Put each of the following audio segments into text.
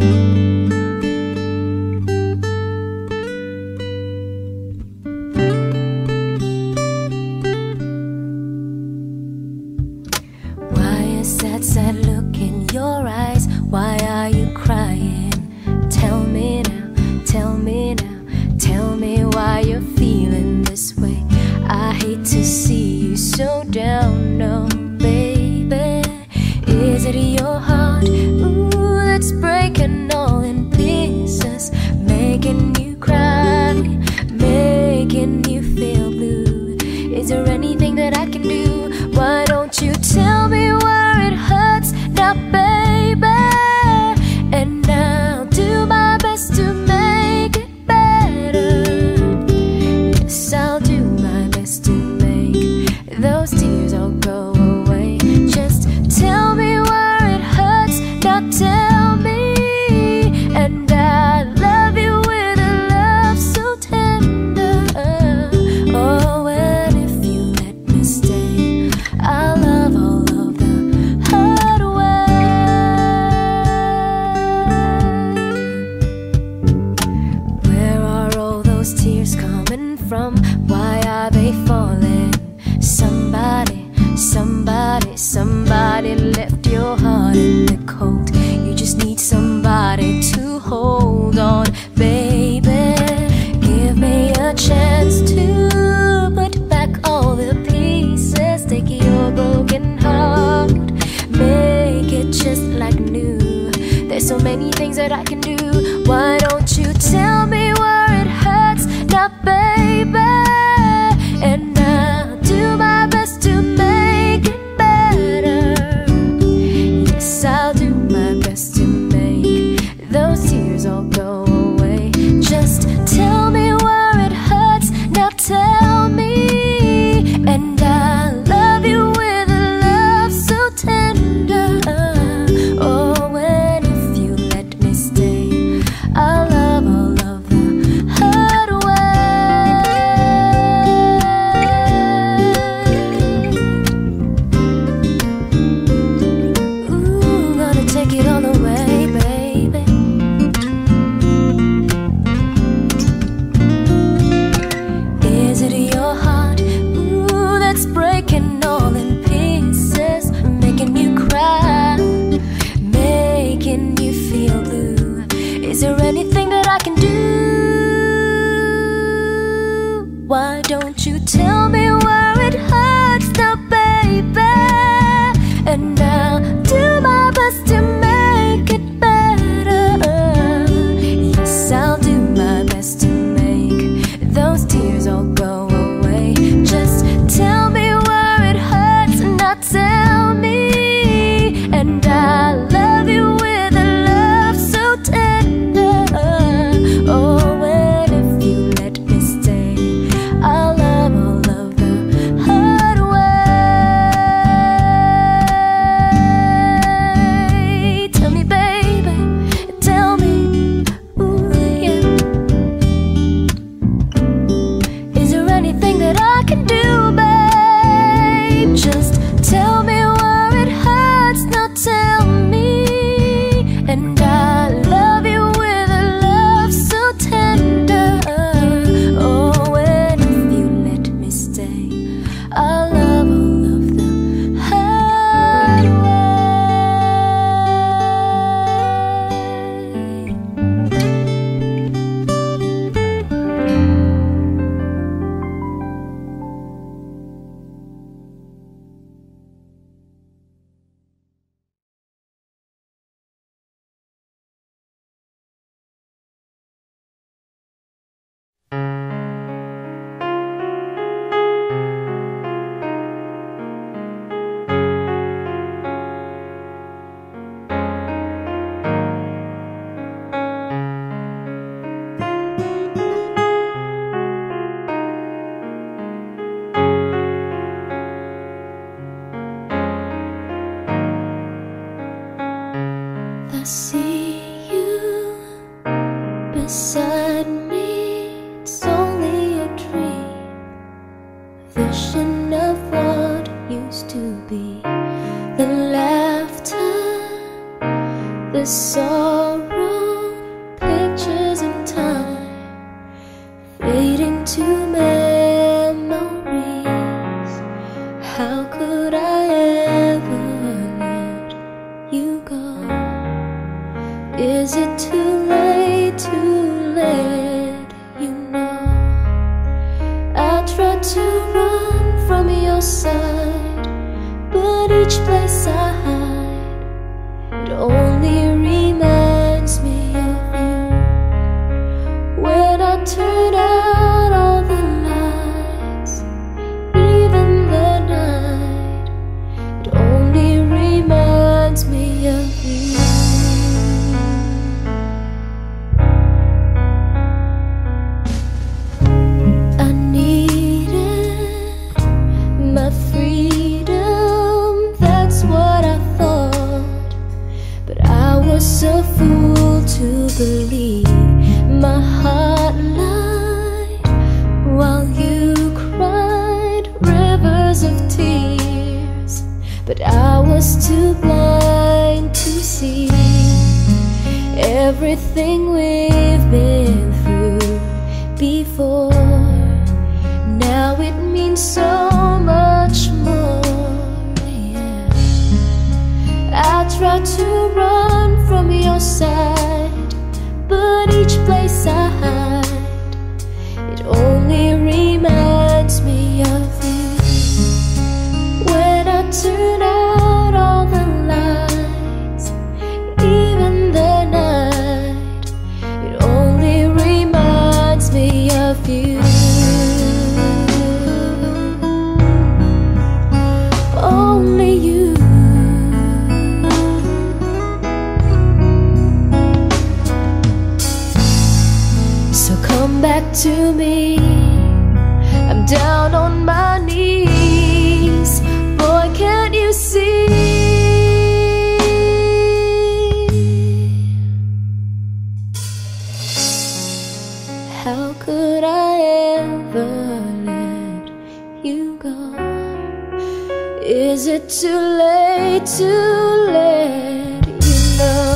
Why means so much more. Yeah. I try to run from your Is it too late to let you know?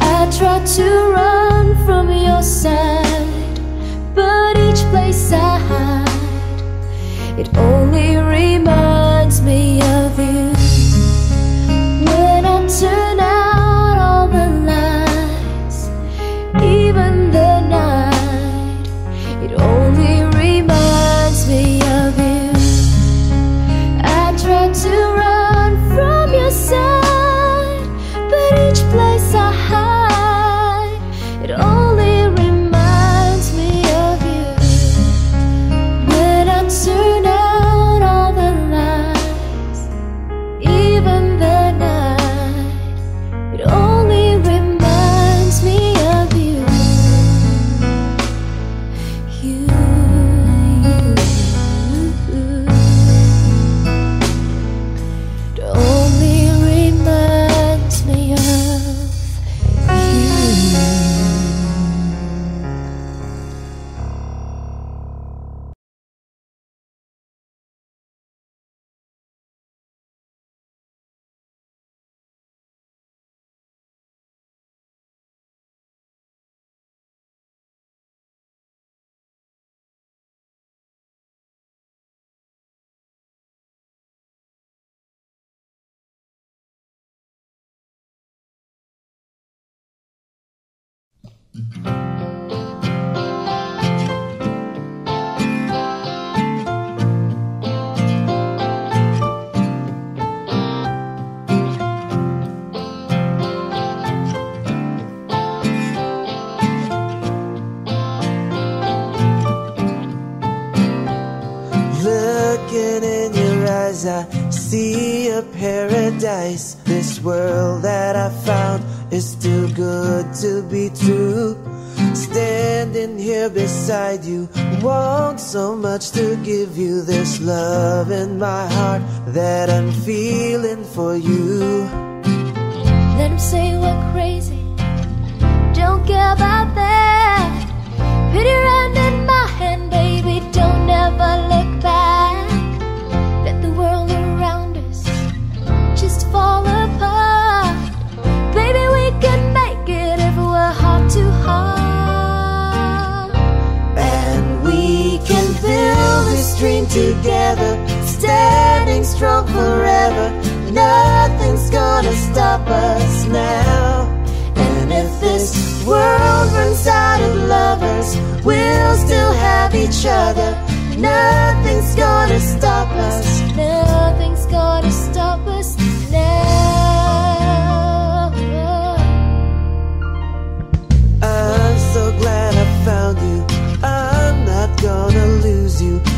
I try to run from your side, but each place I hide, it only reminds me of you. I see a paradise. This world that I found is too good to be true. Standing here beside you, want so much to give you this love in my heart that I'm feeling for you. Let him say we're crazy. Don't care about that. Put your hand in my hand, baby. Don't ever look fall apart. Baby, we can make it if we're heart to heart. And we can build this dream together, standing strong forever. Nothing's gonna stop us now. And if this world runs out of lovers, we'll still have each other. Nothing's gonna stop us. Nothing's gonna stop us. I'm so glad I found you. I'm not gonna lose you.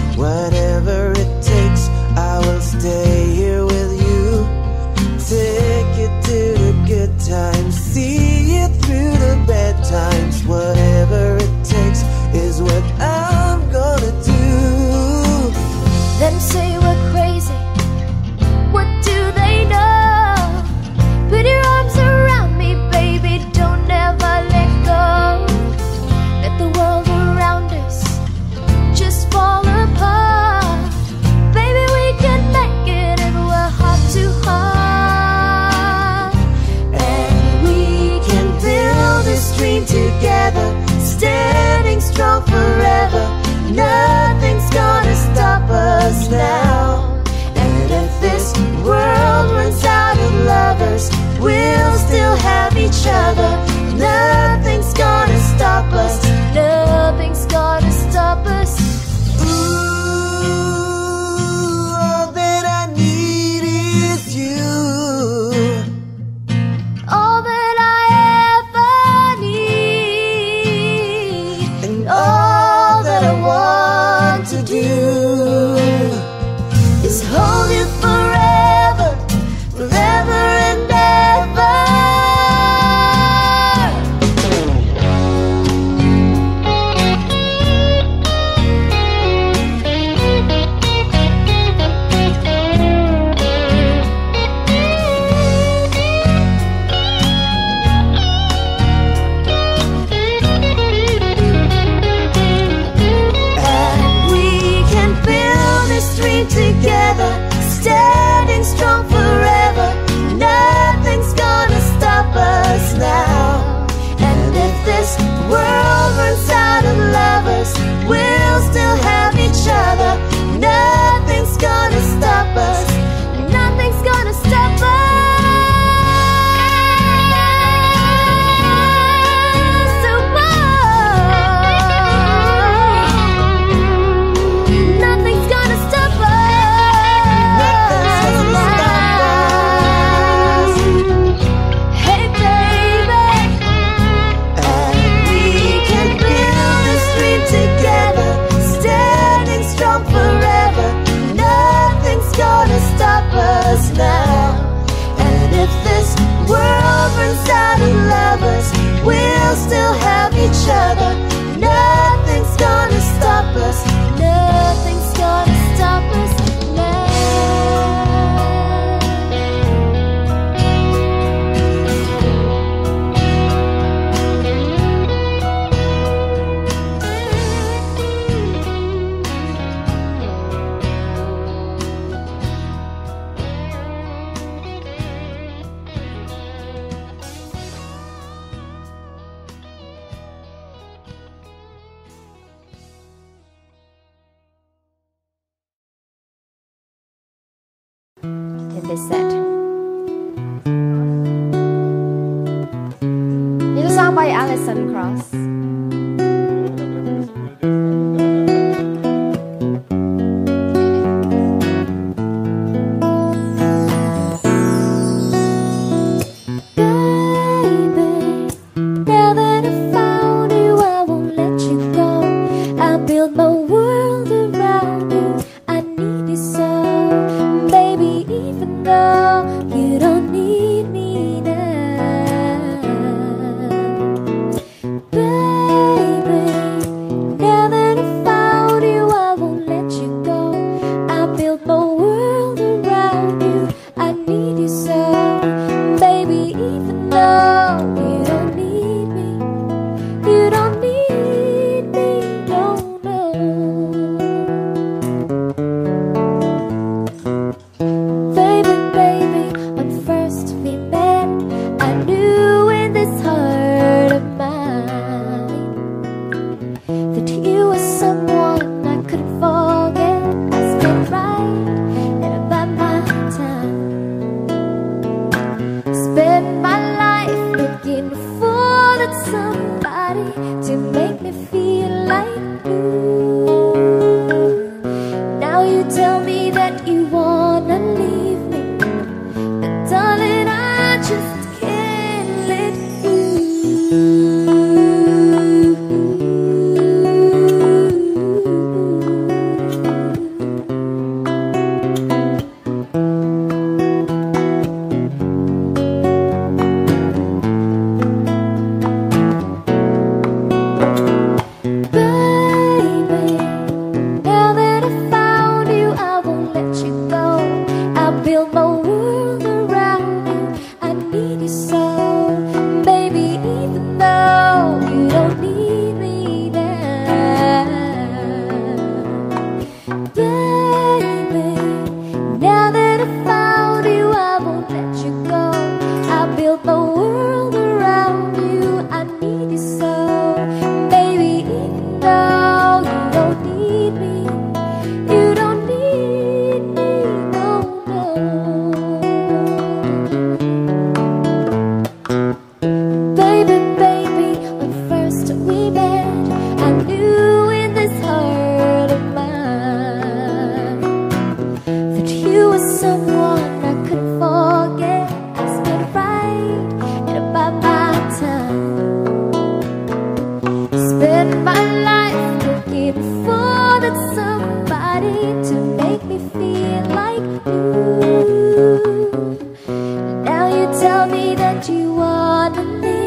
下的你。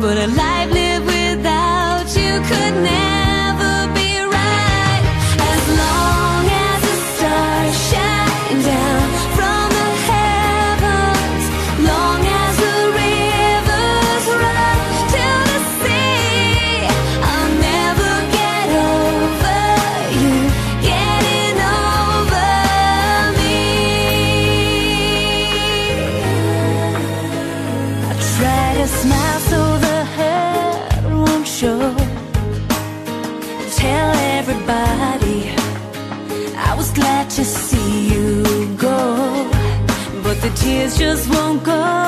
But I life just won't go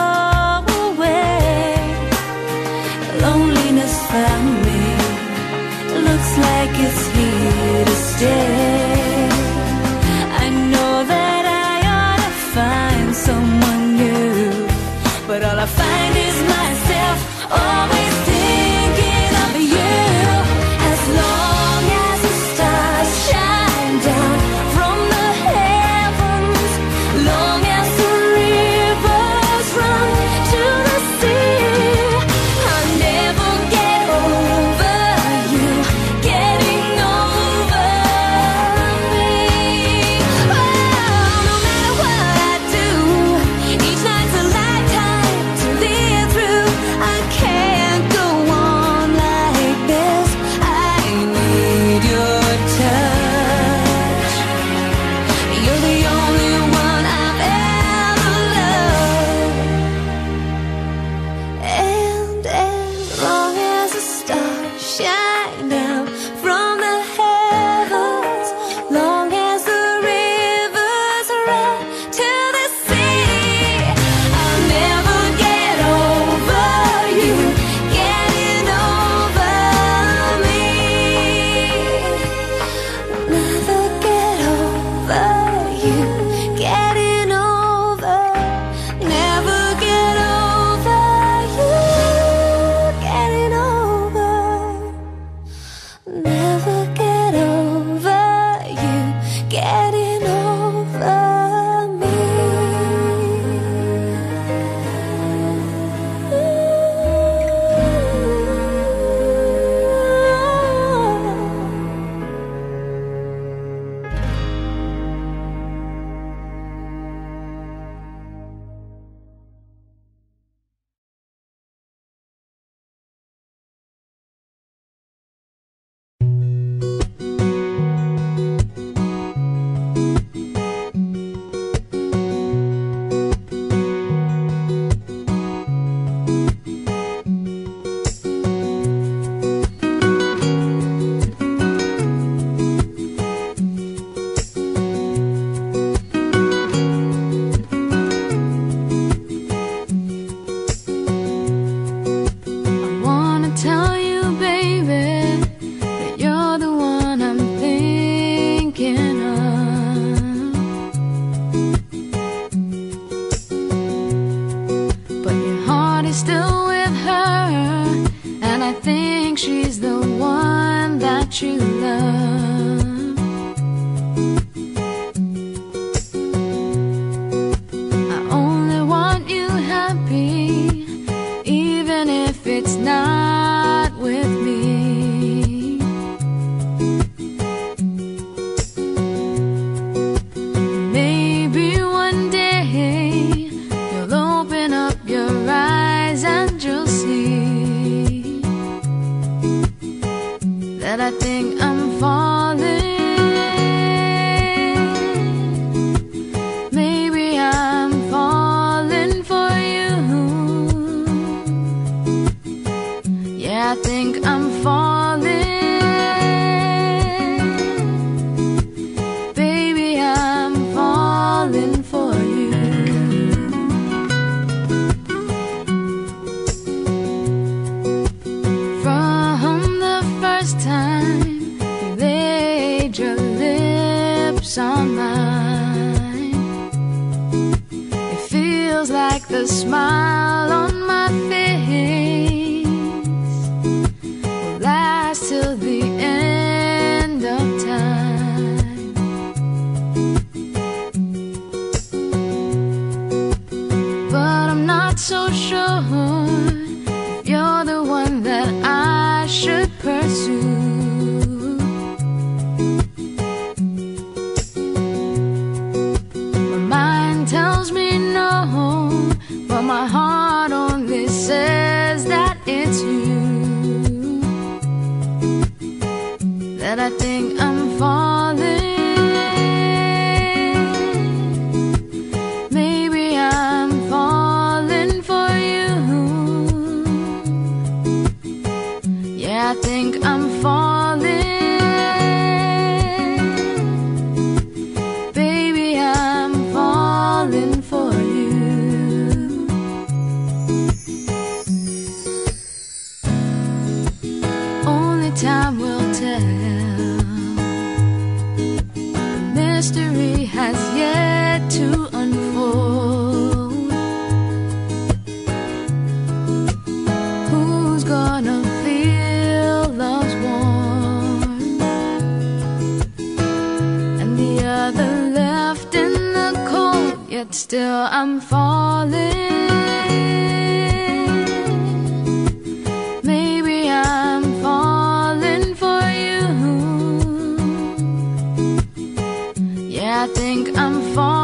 the smile I'm I think I'm falling.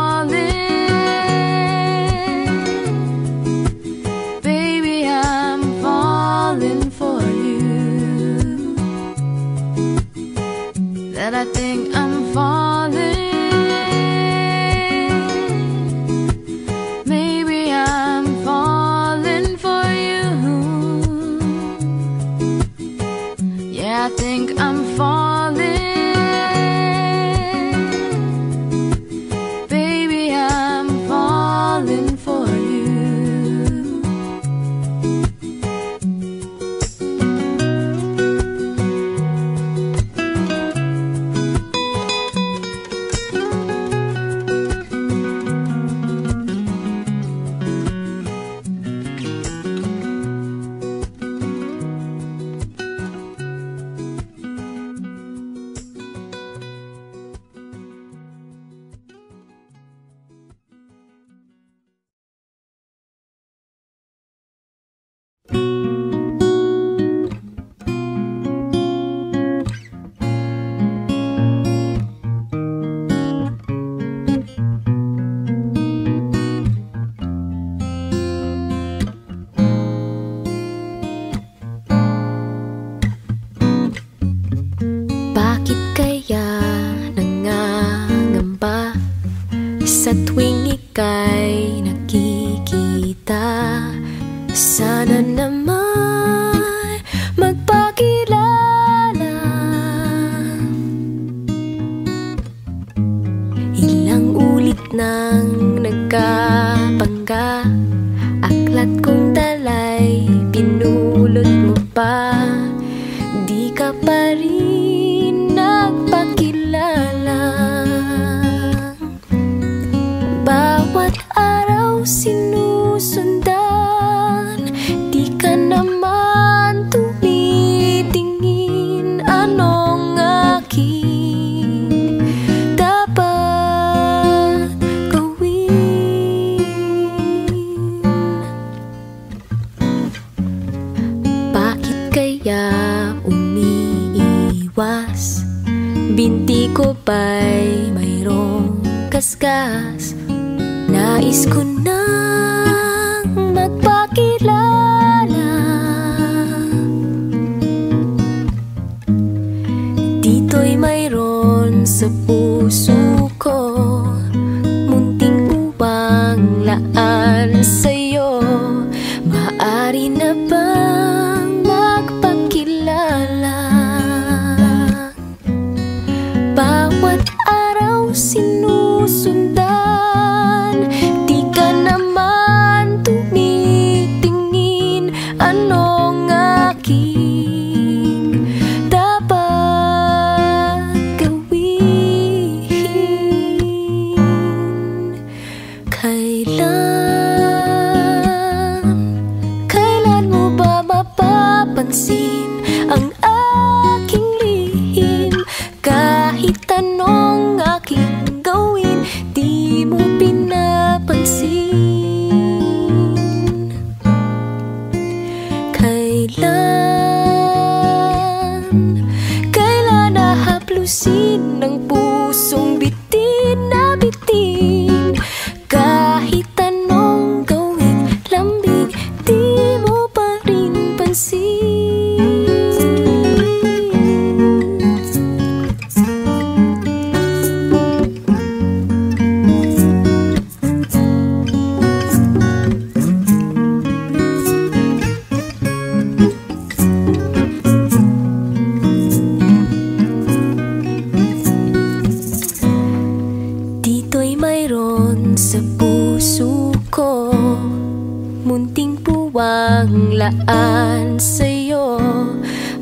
daan sa'yo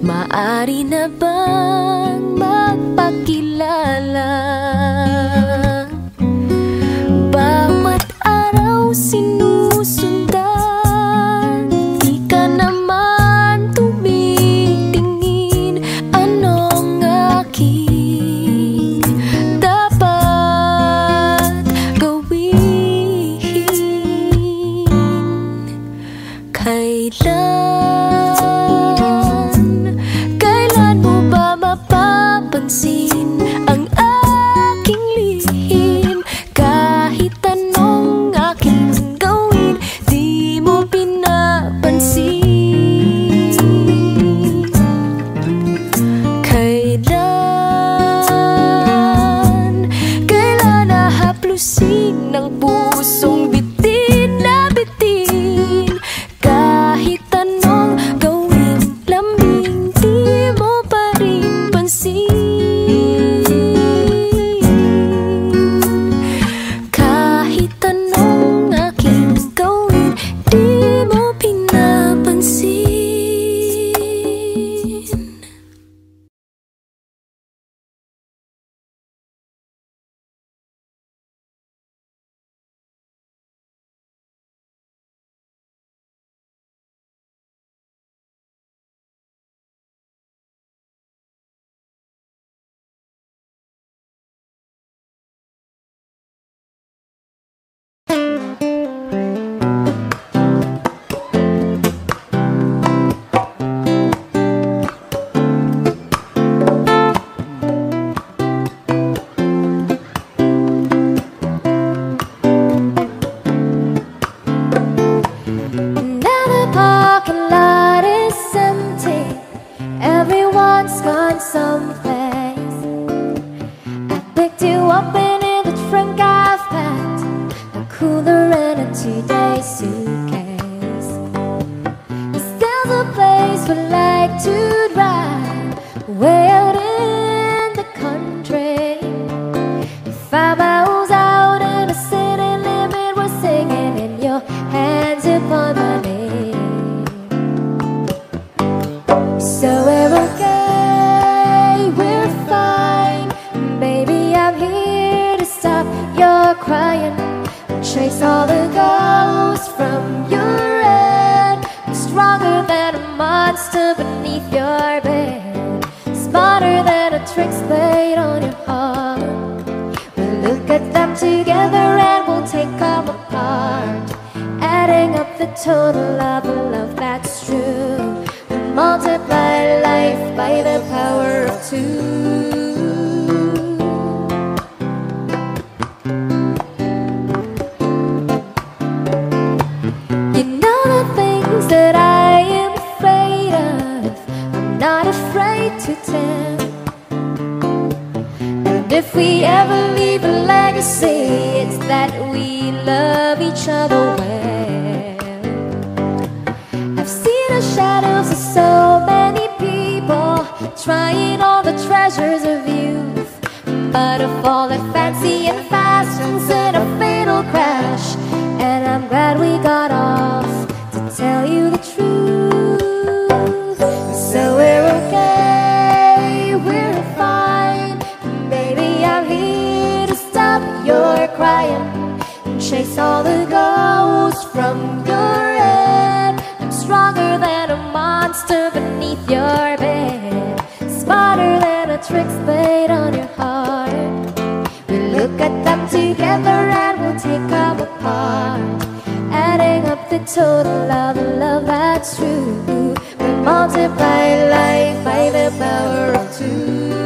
Maari na ba Now the parking lot is empty. Everyone's gone someplace. I picked you up in the trunk I've packed A cooler and a two-day suitcase. Is there a place we like to on your heart. We'll look at them together and we'll take them apart. Adding up the total of the love that's true. We'll multiply life by the power of two.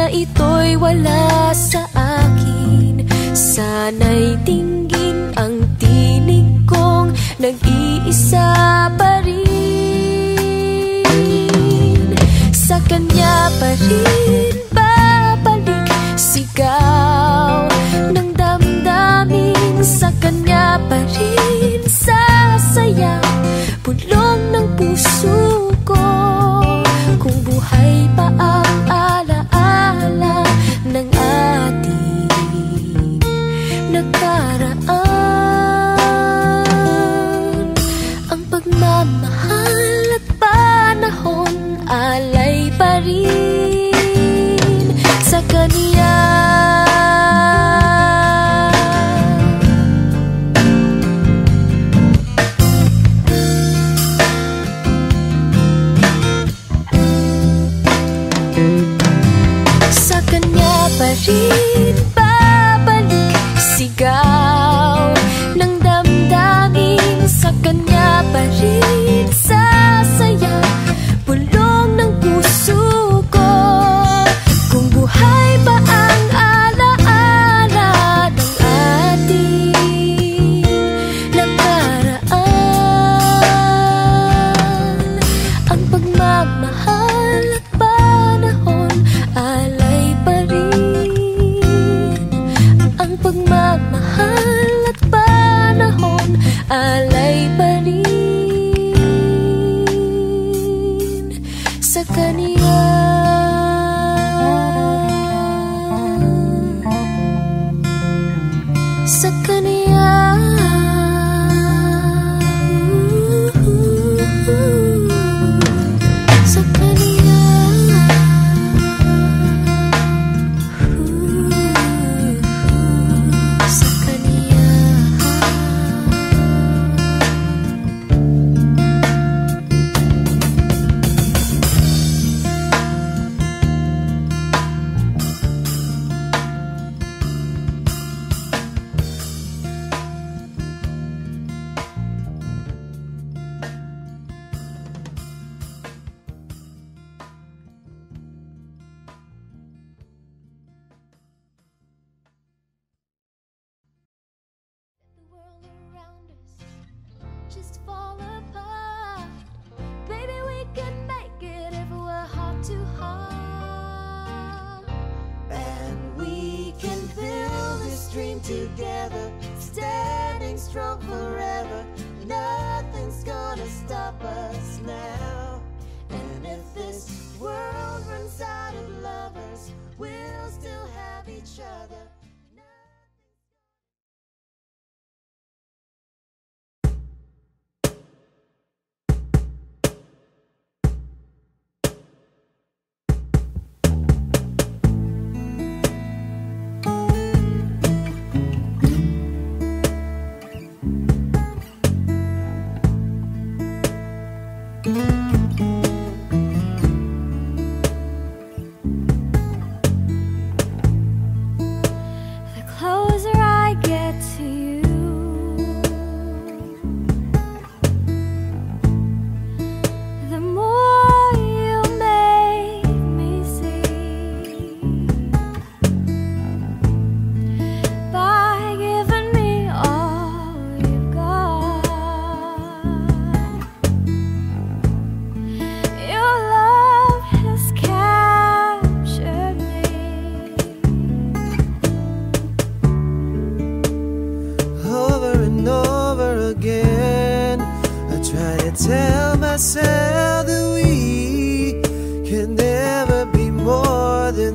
na ito'y wala sa akin. Sana'y tinggin ang tinig kong nag-iisa pa rin. Sa kanya pa rin babalik sigaw ng damdamin. Sa kanya pa rin sasayaw pulong ng puso.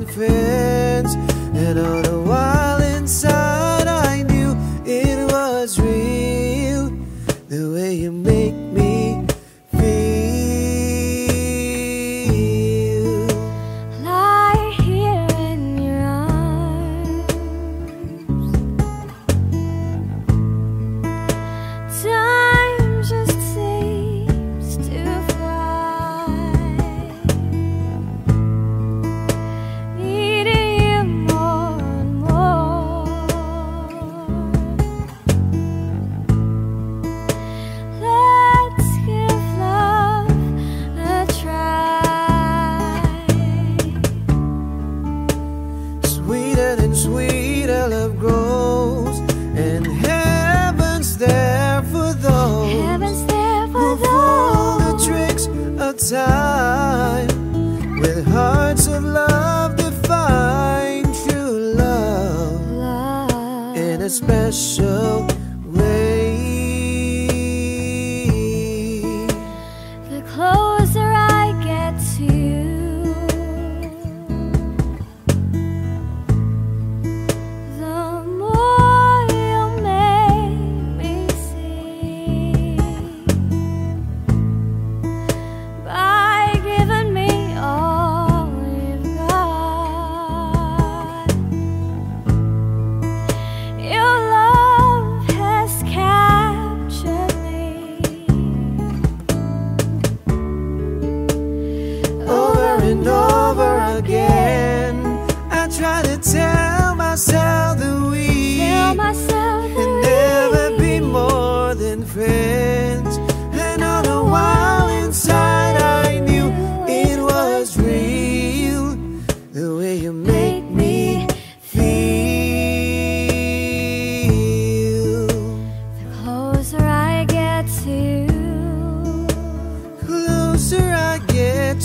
friends and all the while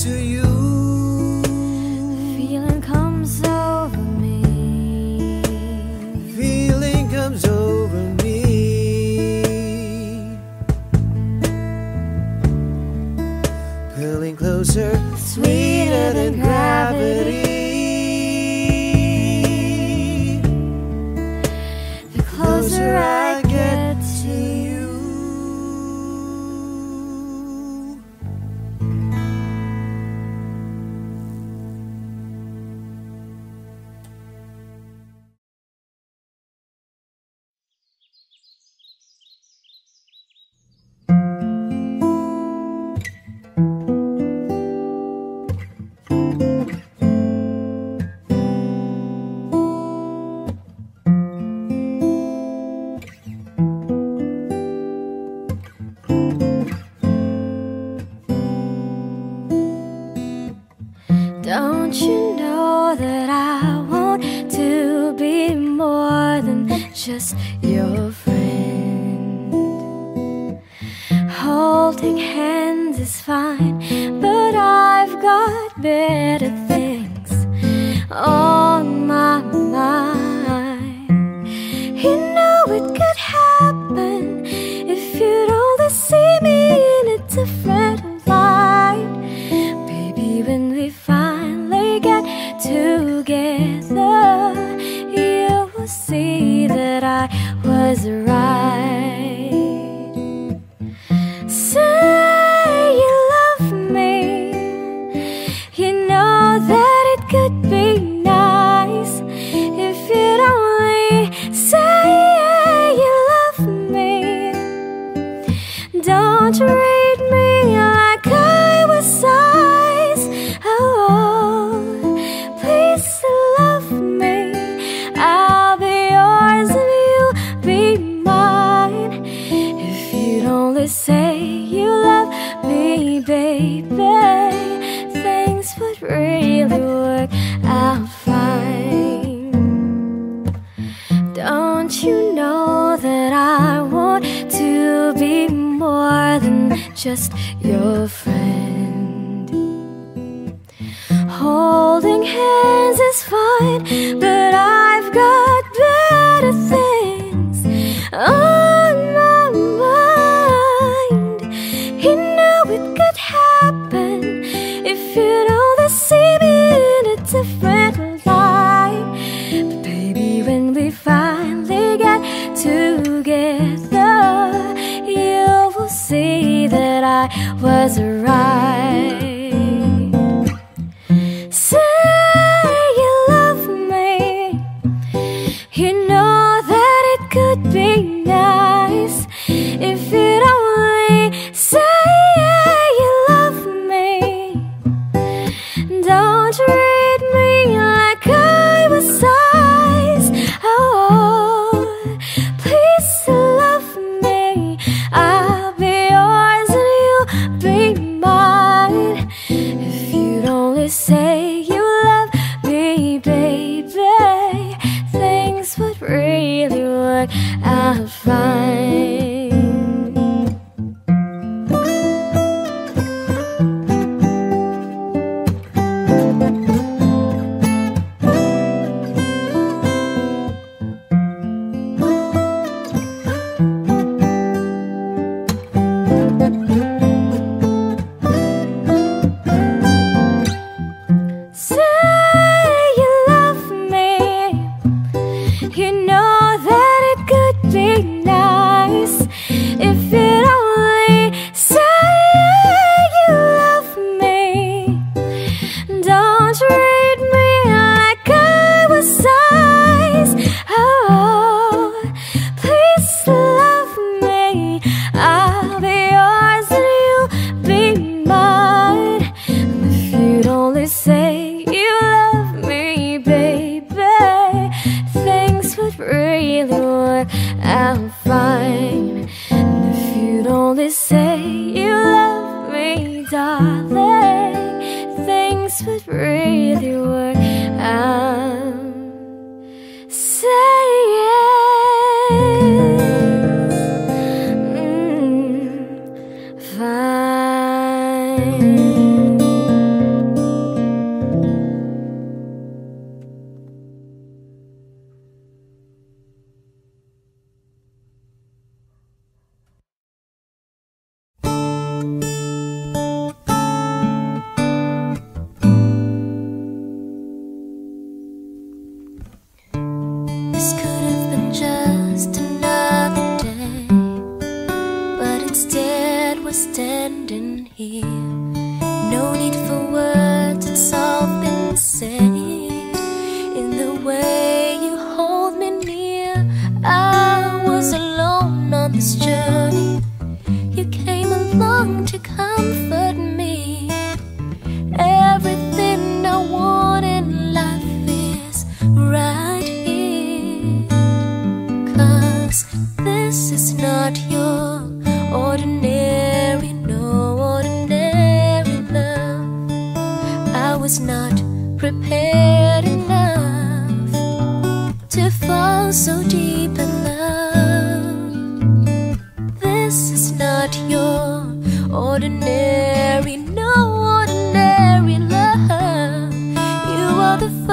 to you. Feeling comes over me. Feeling comes over me. Pulling closer, sweeter than gravity.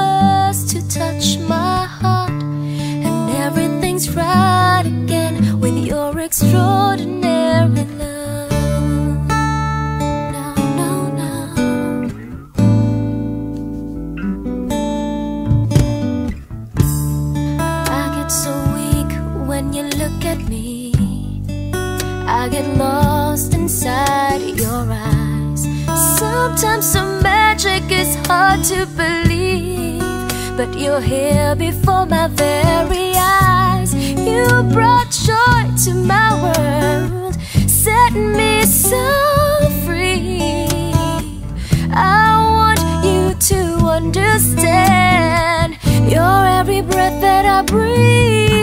just to touch my heart. And everything's right again With your extraordinary love. I get so weak when you look at me. I get lost inside your eyes. Sometimes some magic is hard to but you're here before my very eyes. You brought joy to my world, set me so free. I want you to understand you're every breath that I breathe.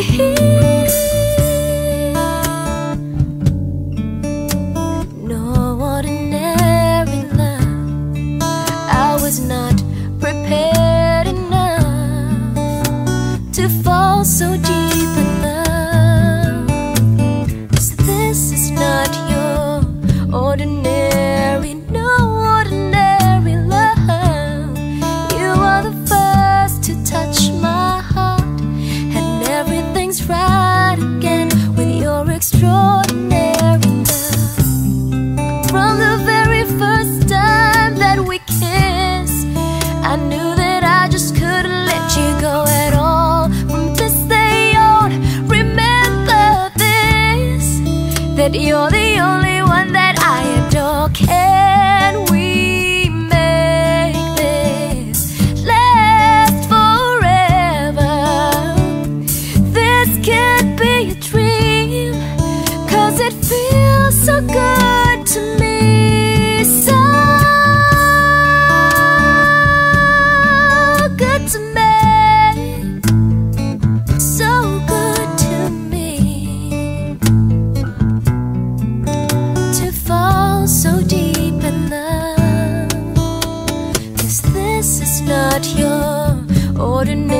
Not your ordinary,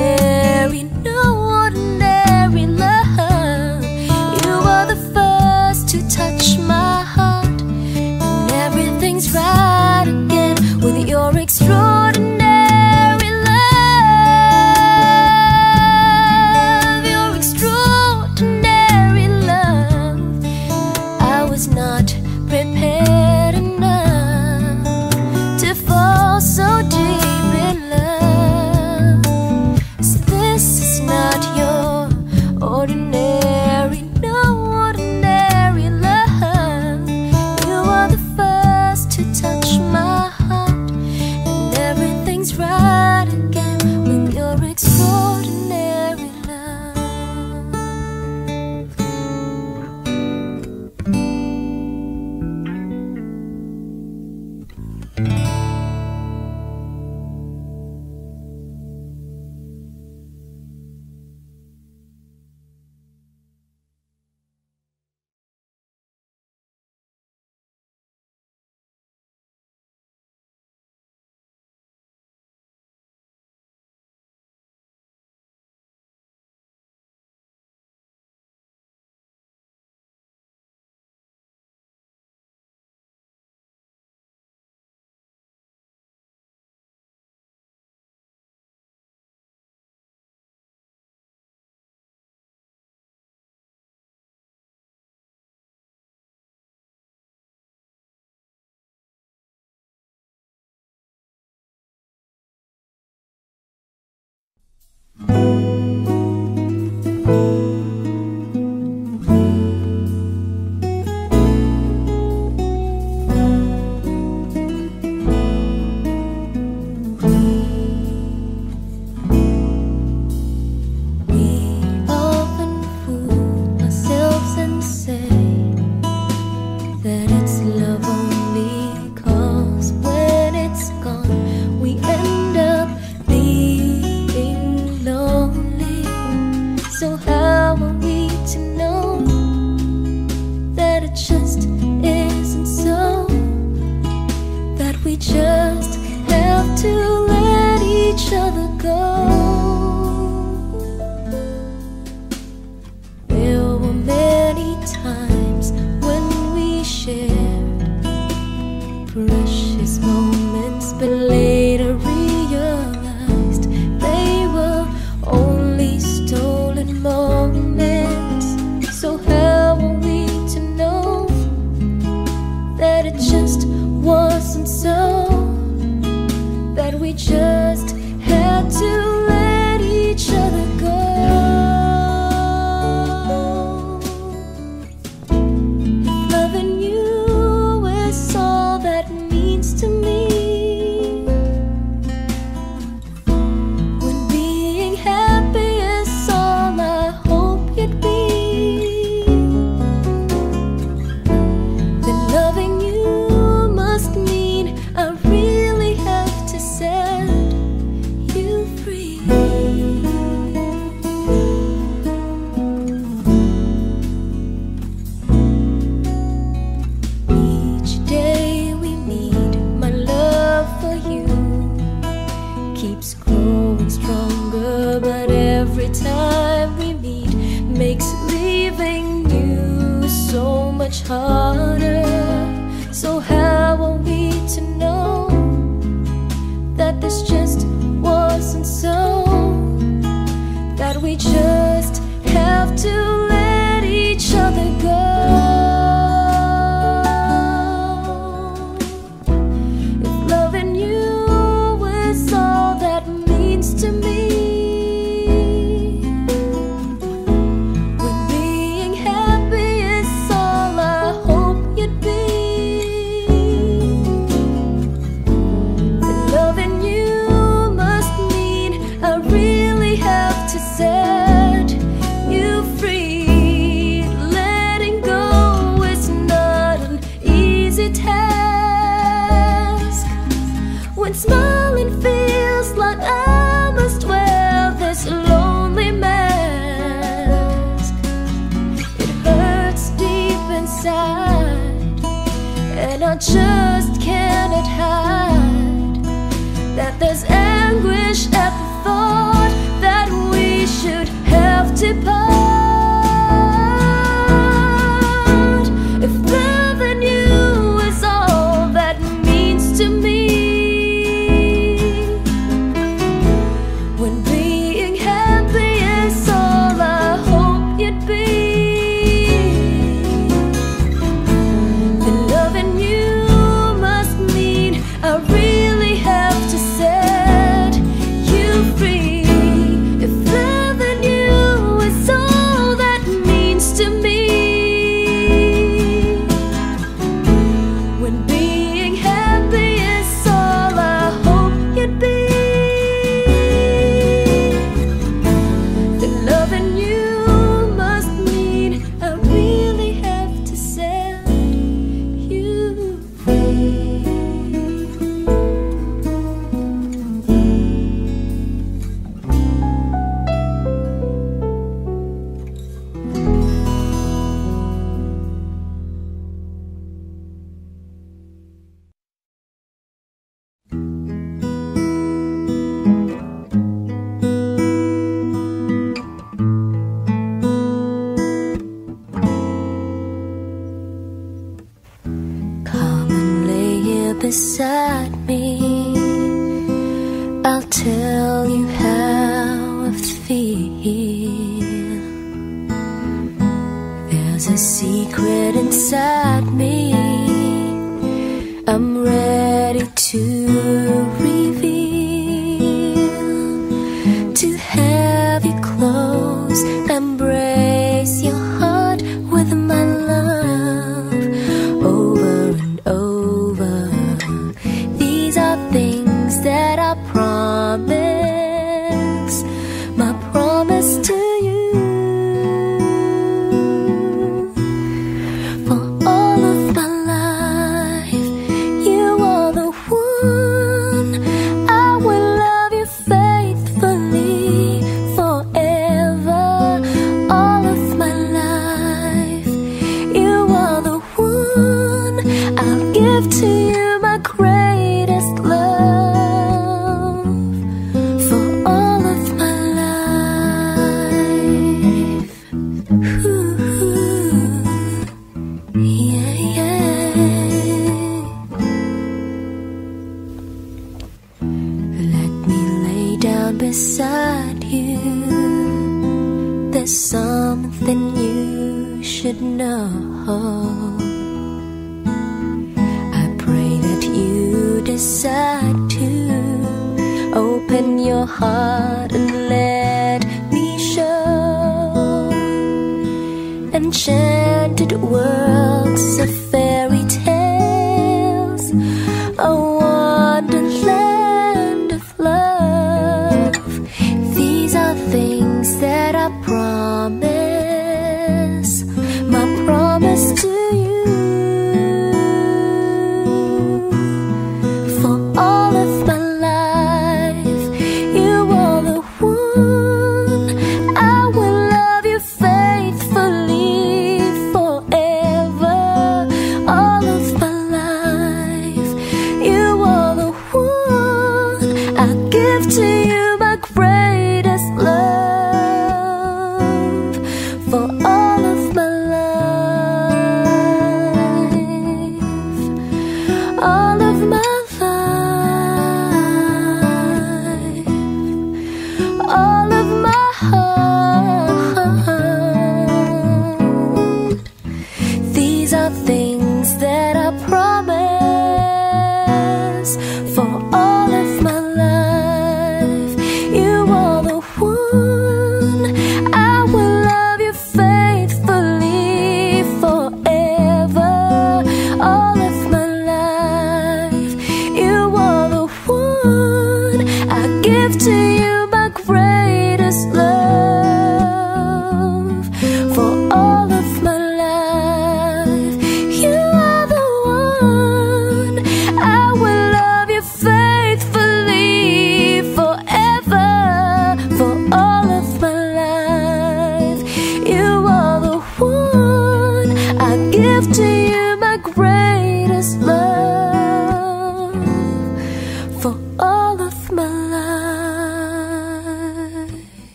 beside